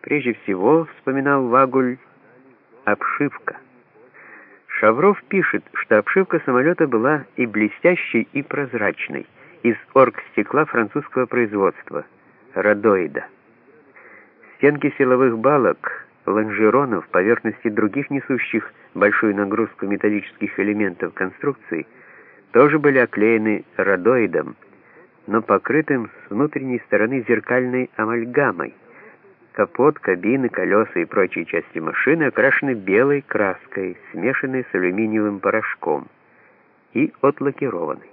Прежде всего, вспоминал Вагуль, обшивка. Шавров пишет, что обшивка самолета была и блестящей, и прозрачной, из оргстекла французского производства, радоида. Стенки силовых балок, лонжеронов, поверхности других несущих большую нагрузку металлических элементов конструкции тоже были оклеены радоидом, но покрытым с внутренней стороны зеркальной амальгамой. Капот, кабины, колеса и прочие части машины окрашены белой краской, смешанной с алюминиевым порошком, и отлакированы.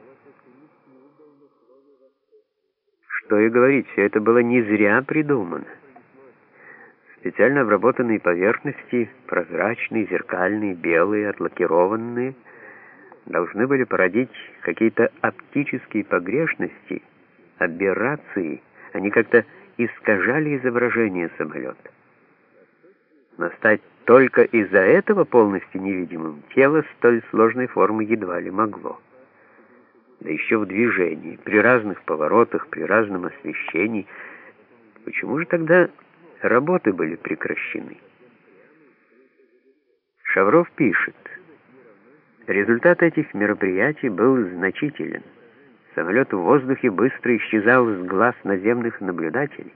Что и говорить, все это было не зря придумано. Специально обработанные поверхности, прозрачные, зеркальные, белые, отлакированные, должны были породить какие-то оптические погрешности, аберрации, они как-то искажали изображение самолета. Но стать только из-за этого полностью невидимым тело столь сложной формы едва ли могло. Да еще в движении, при разных поворотах, при разном освещении. Почему же тогда работы были прекращены? Шавров пишет, результат этих мероприятий был значителен. Самолет в воздухе быстро исчезал с глаз наземных наблюдателей.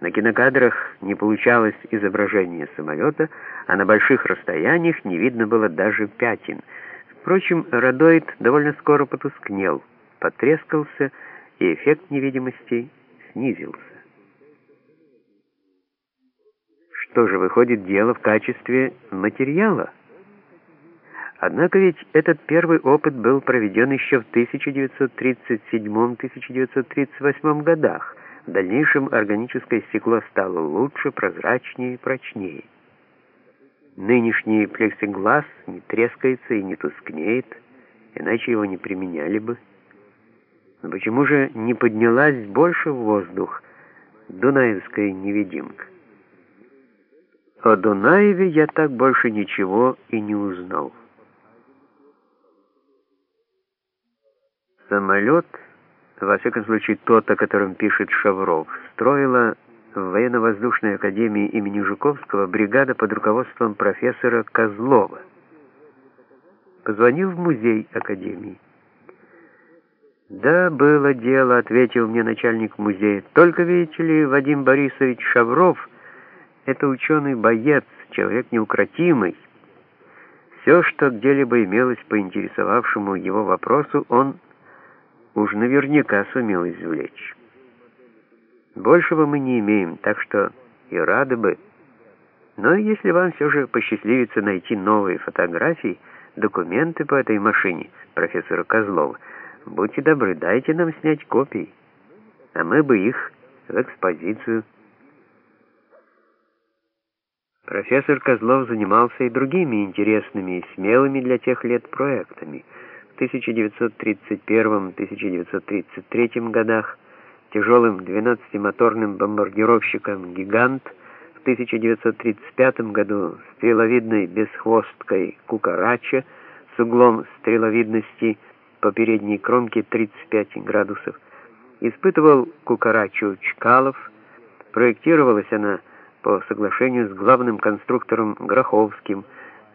На кинокадрах не получалось изображение самолета, а на больших расстояниях не видно было даже пятен. Впрочем, радоид довольно скоро потускнел, потрескался, и эффект невидимости снизился. Что же выходит дело в качестве материала? Однако ведь этот первый опыт был проведен еще в 1937-1938 годах. В дальнейшем органическое стекло стало лучше, прозрачнее и прочнее. Нынешний плексиглаз не трескается и не тускнеет, иначе его не применяли бы. Но почему же не поднялась больше в воздух дунаевская невидимка? О Дунаеве я так больше ничего и не узнал. Самолет, во всяком случае тот, о котором пишет Шавров, строила в военно-воздушной академии имени Жуковского бригада под руководством профессора Козлова. Позвонил в музей академии. «Да, было дело», — ответил мне начальник музея. «Только, видите ли, Вадим Борисович Шавров — это ученый-боец, человек неукротимый. Все, что где-либо имелось по интересовавшему его вопросу, он уж наверняка сумел извлечь. Большего мы не имеем, так что и рады бы. Но если вам все же посчастливится найти новые фотографии, документы по этой машине профессора Козлова, будьте добры, дайте нам снять копии, а мы бы их в экспозицию. Профессор Козлов занимался и другими интересными и смелыми для тех лет проектами – 1931-1933 годах тяжелым 12-моторным бомбардировщиком «Гигант», в 1935 году стреловидной бесхвосткой «Кукарача» с углом стреловидности по передней кромке 35 градусов, испытывал «Кукарачу» Чкалов, проектировалась она по соглашению с главным конструктором Гроховским,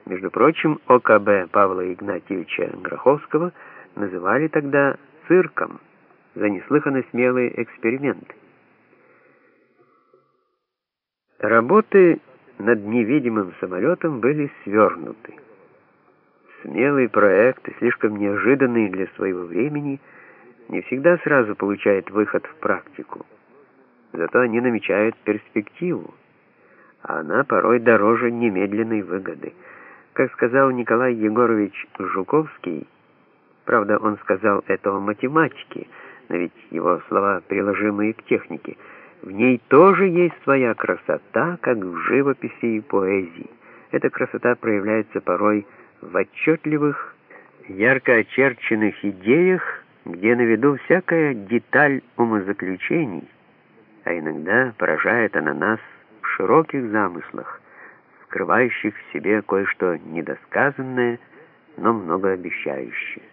между прочим, ОКБ Павла Игнатьевича Гроховского называли тогда «цирком» за неслыханно смелые эксперименты. Работы над невидимым самолетом были свернуты. Смелый проект, слишком неожиданный для своего времени, не всегда сразу получает выход в практику. Зато они намечают перспективу, а она порой дороже немедленной выгоды – как сказал Николай Егорович Жуковский, правда, он сказал это о математике, но ведь его слова приложимые к технике, в ней тоже есть своя красота, как в живописи и поэзии. Эта красота проявляется порой в отчетливых, ярко очерченных идеях, где на виду всякая деталь умозаключений, а иногда поражает она нас в широких замыслах, скрывающих в себе кое-что недосказанное, но многообещающее.